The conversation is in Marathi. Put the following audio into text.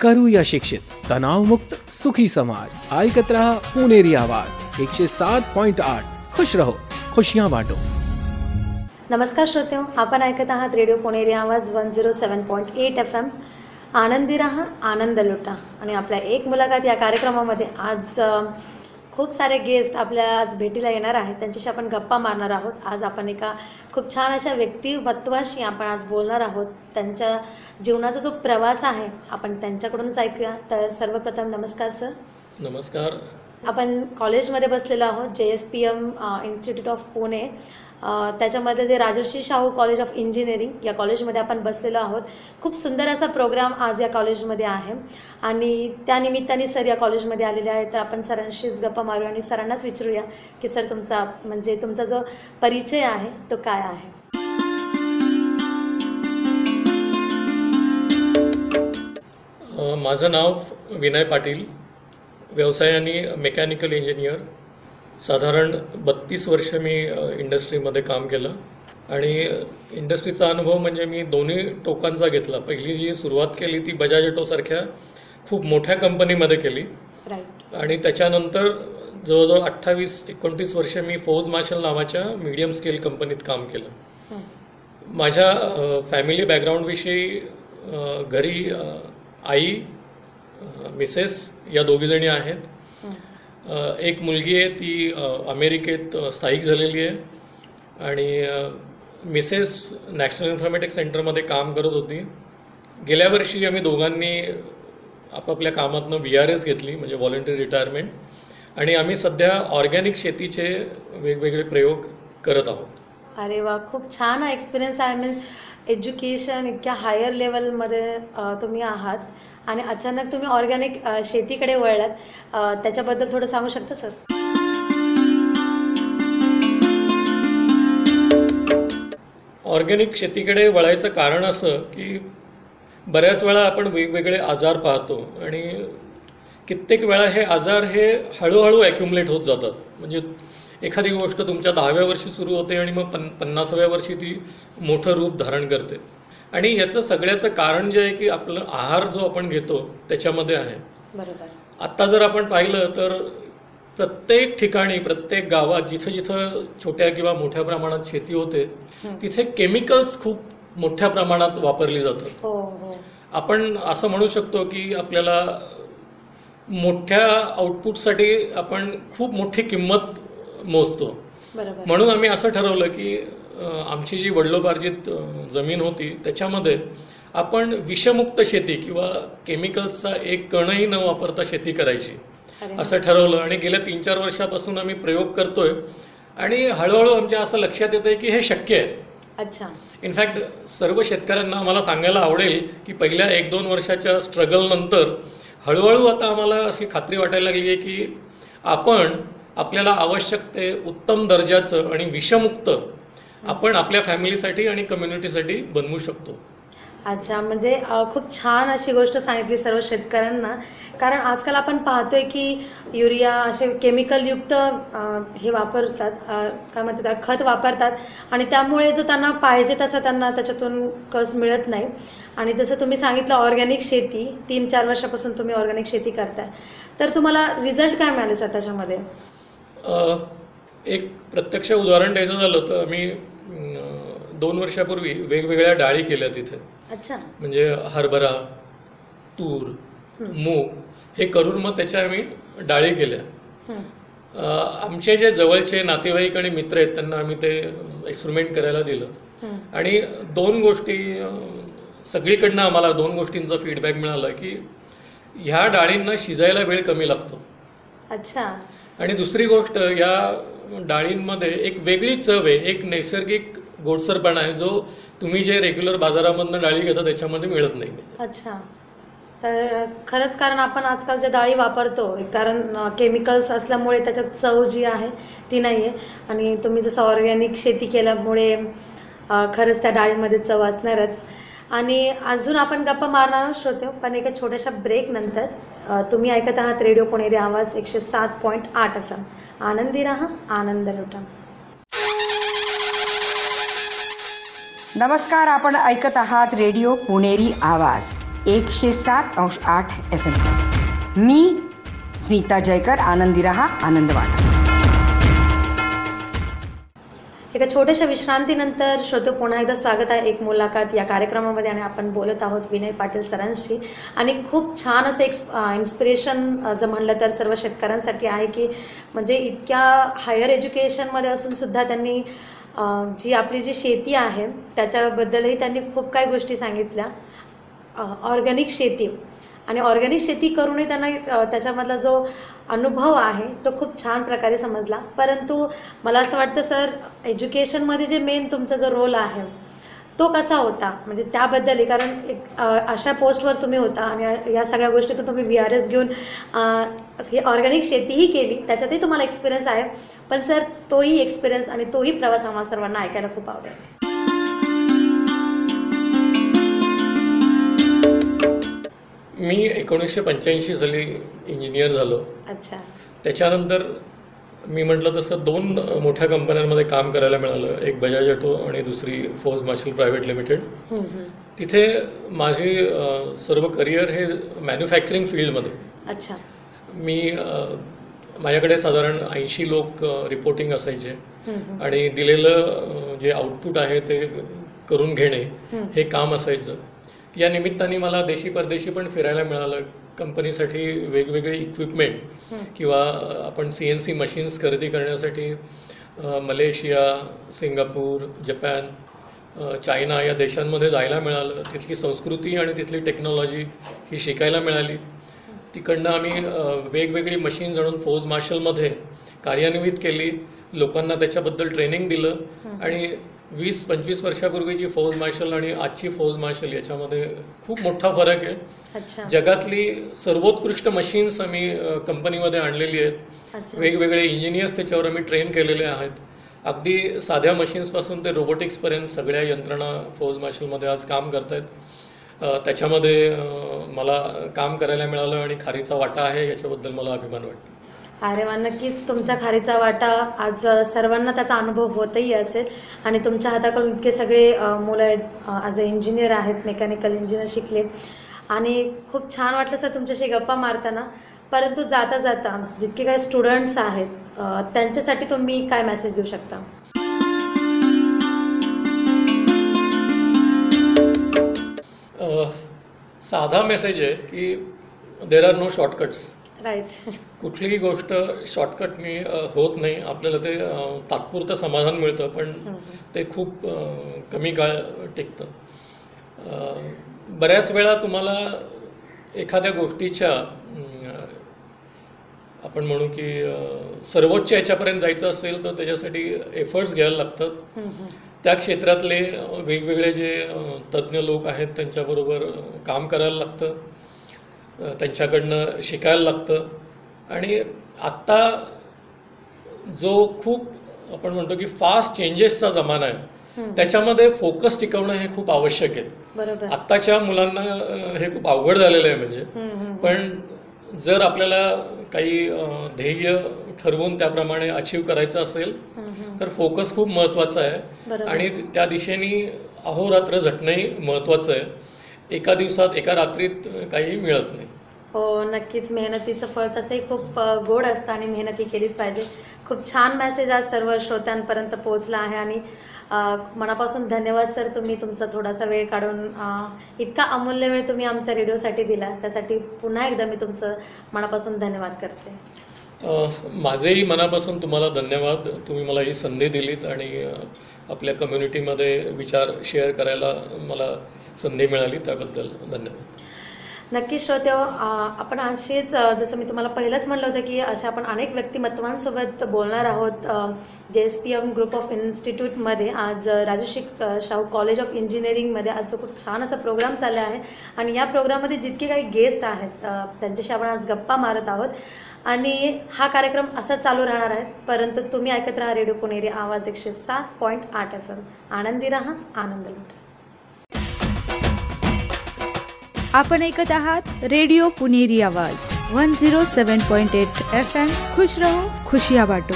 करूया शिक्षित. तणावमुक्त सुखी समाज. ऐकत रहा पुणेरी आवाज. एकशे सात पॉइंट आठ. खुश रहो. खुशियां बांटो. नमस्कार श्रोत्यो आपण ऐकत आहात radio Puneri Awaaz one zero seven point eight F M आनंदी राहा आनंद लुटा. आणि आपल्या एक मुलाखत या कार्यक्रमामध्ये आज खूप सारे गेस्ट आपल्या आज भेटीला येणार आहेत. त्यांच्याशी आपण गप्पा मारणार आहोत. आज आपण एका खूप छान अशा व्यक्तिमत्वाशी आपण आज बोलणार आहोत. त्यांच्या जीवनाचा जो प्रवास आहे आपण त्यांच्याकडूनच ऐकूया. तर सर्वप्रथम नमस्कार सर नमस्कार. आपण कॉलेजमध्ये बसलेलो आहोत J S P M institute of Pune त्याच्यामध्ये जे Rajarshi Shahu college of engineering या कॉलेजमध्ये आपण बसलेलो आहोत. खूप सुंदर असा प्रोग्राम आज या कॉलेजमध्ये आहे. आणि त्यानिमित्ताने सर या कॉलेजमध्ये आलेले आहेत. तर आपण सरांशीच गप्पा मारूया आणि सरांनाच विचारूया की सर तुमचा म्हणजे तुमचा जो परिचय आहे तो काय आहे? माझं नाव विनय पाटील. व्यवसायाने मेकॅनिकल इंजिनियर. साधारण बत्तीस वर्ष मी इंडस्ट्रीमध्ये काम केलं. आणि इंडस्ट्रीचा अनुभव म्हणजे मी दोन्ही टोकांचा घेतला. पहिली जी सुरुवात केली ती बजाज ऑटोसारख्या खूप मोठ्या कंपनीमध्ये केली. आणि त्याच्यानंतर जवळजवळ अठ्ठावीस एकोणतीस वर्ष मी फौज मार्शल नावाच्या मीडियम स्केल कंपनीत काम केलं. माझ्या फॅमिली बॅकग्राऊंडविषयी घरी आई मिसेस या दोघीजणी आहेत. एक मुलगी आहे ती अमेरिकेत स्थायिक झालेली आहे. आणि मिसेस नॅशनल इन्फॉर्मॅटिक्स सेंटरमध्ये काम करत होती. गेल्या वर्षी आम्ही दोघांनी आपापल्या कामातनं व्ही आर एस घेतली म्हणजे व्हॉलेंटरी रिटायरमेंट आणि आम्ही सध्या ऑर्गॅनिक शेतीचे वेगवेगळे प्रयोग करत आहोत. अरे वा खूप छान एक्सपिरियन्स आहे. मीन्स एज्युकेशन इतक्या हायर लेवलमध्ये तुम्ही आहात. आणि अचानक तुम्ही ऑर्गॅनिक शेतीकडे वळलात. त्याच्याबद्दल थोडं सांगू शकता सर? ऑर्गॅनिक शेतीकडे वळायचं कारण असं की बऱ्याच वेळा आपण वेगवेगळे आजार पाहतो आणि कित्येक वेळा हे आजार हे हळूहळू ॲक्युमुलेट होत जातात. म्हणजे एखादी गोष्ट तुमच्या दहाव्या वर्षी सुरू होते आणि मग पन पन्नासाव्या वर्षी ती मोठं रूप धारण करते. आणि याचं सगळ्याचं कारण जे आहे की आपलं आहार जो आपण घेतो त्याच्यामध्ये आहे. बरोबर. आत्ता जर आपण पाहिलं तर प्रत्येक ठिकाणी प्रत्येक गावात जिथं जिथं छोट्या किंवा मोठ्या प्रमाणात शेती होते तिथे केमिकल्स खूप मोठ्या प्रमाणात वापरली जातात. हो हो. आपण असं म्हणू शकतो की आपल्याला मोठ्या आउटपुटसाठी आपण खूप मोठी किंमत मोजतो. म्हणून आम्ही असं ठरवलं की आमची जी वडिलोपार्जित अं, जमीन होती त्याच्यामध्ये आपण विषमुक्त शेती किंवा केमिकल्सचा एक कणही न वापरता शेती करायची. असं ठरवलं आणि गेल्या तीन चार वर्षापासून आम्ही प्रयोग करतोय. आणि हळूहळू आमच्या असं लक्षात येतं की हे शक्य आहे. अच्छा. इनफॅक्ट सर्व शेतकऱ्यांना आम्हाला सांगायला आवडेल की पहिल्या एक दोन वर्षाच्या स्ट्रगलनंतर हळूहळू आता आम्हाला अशी खात्री वाटायला लागली आहे की आपण आपल्याला आवश्यक ते उत्तम दर्जाचं आणि विषमुक्त आपण आपल्या फॅमिलीसाठी आणि कम्युनिटीसाठी बनवू शकतो. अच्छा म्हणजे खूप छान अशी गोष्ट सांगितली सर्व शेतकऱ्यांना. कारण आजकाल आपण पाहतोय की युरिया असे केमिकलयुक्त हे वापरतात काय म्हणतात त्याला, खत वापरतात. आणि त्यामुळे जो त्यांना पाहिजे तसा त्यांना त्याच्यातून कस मिळत नाही. आणि जसं तुम्ही सांगितलं ऑर्गॅनिक शेती तीन चार वर्षापासून तुम्ही ऑर्गॅनिक शेती करताय. तर तुम्हाला रिझल्ट काय मिळाले सर त्याच्यामध्ये? एक प्रत्यक्ष उदाहरण द्यायचं झालं तर आम्ही दोन वर्षापूर्वी वेगवेगळ्या डाळी केल्या तिथे. अच्छा. म्हणजे हरभरा तूर मूग हे करून मग त्याच्या आम्ही डाळी केल्या. आमचे जे जवळचे नातेवाईक आणि मित्र आहेत त्यांना आम्ही ते एक्सपेरिमेंट करायला दिलं. आणि दोन गोष्टी सगळीकडनं आम्हाला दोन गोष्टींचा फीडबॅक मिळाला की ह्या डाळींना शिजायला वेळ कमी लागतो. अच्छा. आणि दुसरी गोष्ट या डाळींमध्ये एक वेगळी चव आहे एक नैसर्गिक गोडसरपणा आहे जो तुम्ही जे रेग्युलर बाजारामधनं डाळी घेता त्याच्यामध्ये मिळत नाही. अच्छा. तर खरंच कारण आपण आजकाल ज्या डाळी वापरतो कारण केमिकल्स असल्यामुळे त्याच्यात चव जी आहे ती नाही आहे आणि तुम्ही जसं ऑर्गॅनिक शेती केल्यामुळे खरंच त्या डाळीमध्ये चव असणारच. आणि अजून आपण गप्पा मारणार आहोत श्रोते हो, पण एका छोट्याशा ब्रेकनंतर तुम्ही ऐकत आहात रेडिओ पुणेरी आवाज एकशे सात पॉईंट आठ एफ एम आनंदी राहा आनंद लुटा. नमस्कार आपण ऐकत आहात रेडिओ पुणेरी आवाज एकशे सात अंश आठ एफ एम. मी स्मिता जयकर आनंदी रहा आनंद वाटा एका छोट्याशा विश्रांतीनंतर श्रोते पुन्हा एकदा स्वागत आहे. एक मुलाखत या कार्यक्रमामध्ये आणि आपण बोलत आहोत विनय पाटील सरांशी. आणि खूप छान असं एक इन्स्पिरेशन जर म्हणलं तर सर्व शेतकऱ्यांसाठी आहे की म्हणजे इतक्या हायर एज्युकेशनमध्ये असूनसुद्धा त्यांनी जी आपली जी शेती आहे त्याच्याबद्दलही त्यांनी खूप काही गोष्टी सांगितल्या. ऑर्गॅनिक शेती. आणि ऑर्गॅनिक शेती करूनही त्यांना त्याच्यामधला जो अनुभव आहे तो खूप छान प्रकारे समजला. परंतु मला असं वाटतं सर एज्युकेशनमध्ये जे मेन तुमचा जो रोल आहे तो कसा होता? म्हणजे त्याबद्दलही कारण एक अशा पोस्टवर तुम्ही होता आणि या- सगळ्या गोष्टीतून तुम्ही बी आर एस घेऊन ही ऑर्गॅनिक शेतीही केली. त्याच्यातही तुम्हाला एक्सपिरियन्स आहे. पण सर तोही एक्सपिरियन्स आणि तोही प्रवास आम्हाला सर्वांना ऐकायला खूप आवडेल. मी एकोणीसशे पंच्याऐंशी साली इंजिनियर झालो. अच्छा. त्याच्यानंतर मी म्हटलं तसं दोन मोठ्या कंपन्यांमध्ये काम करायला मिळालं. एक बजाज ऑटो आणि दुसरी फौज मार्शल प्रायव्हेट लिमिटेड. तिथे माझी सर्व करिअर हे मॅन्युफॅक्चरिंग फील्डमध्ये अच्छा. मी माझ्याकडे साधारण ऐंशी लोक रिपोर्टिंग असायचे. आणि दिलेलं जे आउटपुट आहे ते करून घेणे. हे काम असायचं. या निमित्ताने मला देशी परदेशी पण फिरायला मिळालं. कंपनीसाठी वेगवेगळी इक्विपमेंट. किंवा आपण सी एन सी मशीन्स खरेदी करण्यासाठी मलेशिया सिंगापूर जपान चायना या देशांमध्ये जायला मिळालं. तिथली संस्कृती आणि तिथली टेक्नॉलॉजी ही शिकायला मिळाली. तिकडनं आम्ही वेगवेगळी मशीन्स आणून फौज मार्शलमध्ये कार्यान्वित केली. लोकांना त्याच्याबद्दल ट्रेनिंग दिलं. आणि वीस पंचवीस वर्षापूर्वीची फौज मार्शल आणि आजची फौज मार्शल याच्यामध्ये खूप मोठा फरक आहे. जगातली सर्वोत्कृष्ट मशीन्स आम्ही कंपनीमध्ये आणलेली आहेत. वेगवेगळे इंजिनियर्स त्याच्यावर आम्ही ट्रेन केलेले आहेत. अगदी साध्या मशीन्सपासून ते रोबोटिक्सपर्यंत सगळ्या यंत्रणा फौज मार्शलमध्ये आज काम करत आहेत त्याच्यामध्ये मला काम करायला मिळालं आणि खारीचा वाटा आहे याच्याबद्दल मला अभिमान वाटतो. अरे वा नक्कीच तुमच्या खारीचा वाटा आज सर्वांना त्याचा अनुभव होतही असेल. आणि तुमच्या हाताकडून इतके सगळे मुलं ॲज अ इंजिनियर आहेत मेकॅनिकल इंजिनियर शिकले. आणि खूप छान वाटलं सर तुमच्याशी गप्पा मारताना. परंतु जाता जाता जितके काही स्टुडंट्स आहेत त्यांच्यासाठी तुम्ही काय मेसेज देऊ शकता? साधा मेसेज आहे की there are no shortcuts right कुठलीही गोष्ट शॉर्टकटनी होत नाही. आपल्याला ते तात्पुरतं समाधान मिळतं पण ते खूप कमी काळ टिकतं. बऱ्याच वेळा तुम्हाला एखाद्या गोष्टीच्या आपण म्हणू की सर्वोच्च याच्यापर्यंत जायचं असेल तर त्याच्यासाठी एफर्ट्स घ्यायला लागतात. त्या क्षेत्रातले वेगवेगळे जे तज्ज्ञ लोक आहेत त्यांच्याबरोबर काम करायला लागतं. त्यांच्याकडनं शिकायला लागतं. आणि आत्ता जो खूप आपण म्हणतो की फास्ट चेंजेसचा जमाना आहे त्याच्यामध्ये फोकस टिकवणं हे खूप आवश्यक आहे. आत्ताच्या मुलांना हे खूप अवघड झालेलं आहे म्हणजे. पण जर आपल्याला काही ध्येय ठरवून त्याप्रमाणे अचीव करायचं असेल तर फोकस खूप महत्त्वाचा आहे. आणि त्या दिशेने अहोरात्र झटणंही महत्त्वाचं आहे. एका दिवसात एका रात्रीत काही मिळत नाही. हो नक्कीच. मेहनतीचं फळ तसंही खूप गोड असतं आणि मेहनती केलीच पाहिजे. खूप छान मॅसेज आज सर्व श्रोत्यांपर्यंत पोहोचला आहे आणि मनापासून धन्यवाद सर तुम्ही तुमचा थोडासा वेळ काढून इतका अमूल्य वेळ तुम्ही आमच्या रेडिओसाठी दिला. त्यासाठी पुन्हा एकदा मी तुमचं मनापासून धन्यवाद करते. माझेही मनापासून तुम्हाला धन्यवाद. तुम्ही मला ही संधी दिलीत आणि आपल्या कम्युनिटीमध्ये विचार शेअर करायला मला संधी मिळाली. त्याबद्दल धन्यवाद. नक्की श्रोते हो, आपण अशीच जसं मी तुम्हाला पहिलंच म्हटलं होतं की अशा आपण अनेक व्यक्तिमत्वांसोबत बोलणार आहोत J S P M group of इन्स्टिट्यूटमध्ये. आज राजश्री शाहू कॉलेज ऑफ इंजिनिअरिंगमध्ये आज जो खूप छान असा प्रोग्राम चालला आहे. आणि या प्रोग्राममध्ये जितके काही गेस्ट आहेत त्यांच्याशी आपण आज गप्पा मारत आहोत. आणि हा कार्यक्रम असा चालू राहणार आहे परंतु तुम्ही ऐकत राहा रेडिओ पुणेरी आवाज एकशे सात पॉईंट आठ एफ एम. आनंदी राहा आनंद लुटा. आपण ऐकत आहात रेडिओ पुणेरी आवाज. One zero seven point eight F M. खुश राहू खुशिया वाटू